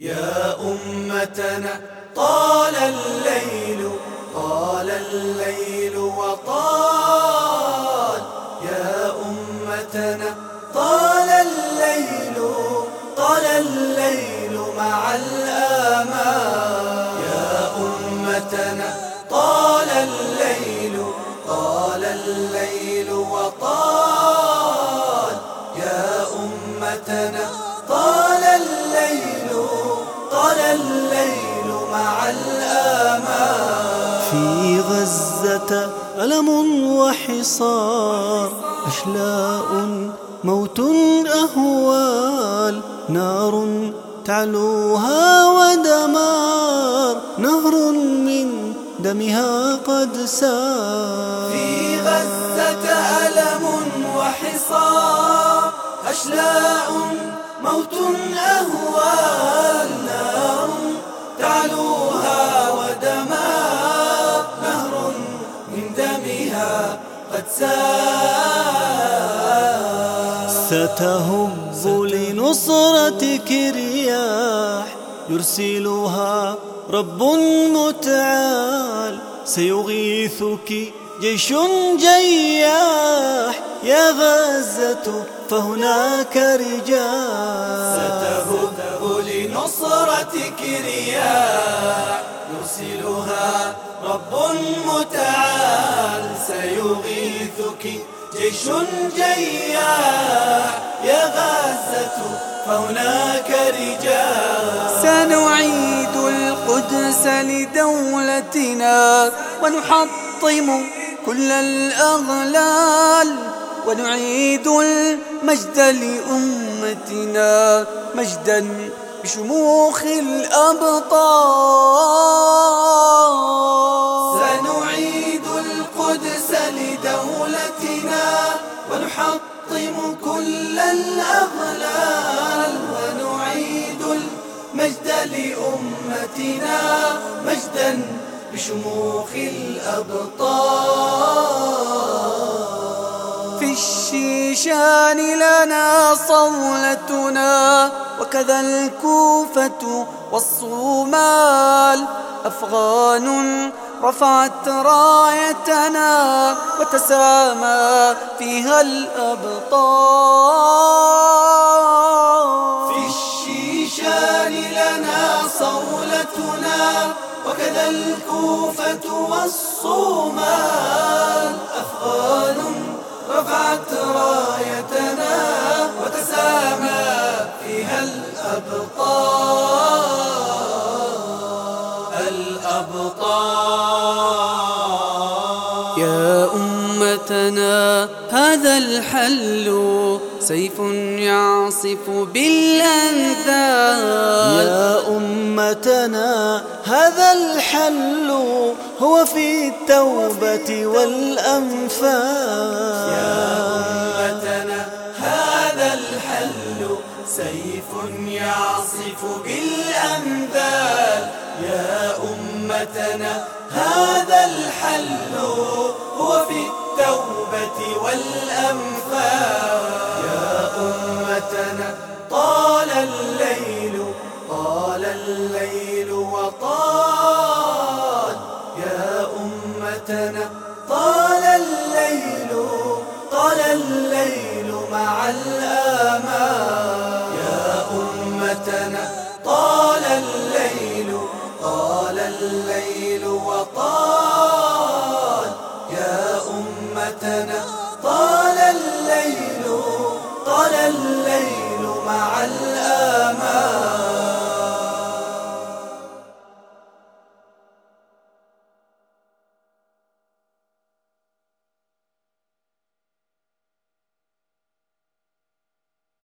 يا أمتنا طال الليل طال الليل وطال غزة ألم وحصار. أشلاء موت أهوال. نار تعلوها ودمار. نهر من دمها قد سار. في غزة ألم وحصار. أشلاء موت أهوال. نار تعلوها دمها قد سال ستهب لنصرتك رياح يرسلها رب متعال. سيغيثك جيش جياح. يا غزة فهناك رجال. ستهب لنصرتك رياح يرسلها رب متعال سيغيثك. جيش جياح يا غزة فهناك رجال. سنعيد القدس لدولتنا ونحطم كل الأغلال. ونعيد المجد لأمتنا مجدا بشموخ الأبطال. سنعيد القدس لدولتنا ونحطم كل الأغلال. ونعيد المجد لأمتنا مجدا بشموخ الأبطال. في الشيشان لنا صولتنا وكذا الكوفة والصومال أفغان رفعت رايتنا وتسامى فيها الأبطال. في الشيشان لنا صولتنا وكذا الكوفة والصومال أفغان رفعت رايتنا وتسامى فيها الأبطال الأبطال. يا أمتنا هذا الحل سيف يعصف بالأنذال يا أمتنا هذا الحل هو في التوبة والأنفال أمتنا هذا الحل سيف يعصف بالأنذال يا أمتنا هذا الحل هو في الليل وطال يا أمتنا. طال الليل طال الليل مع الأمل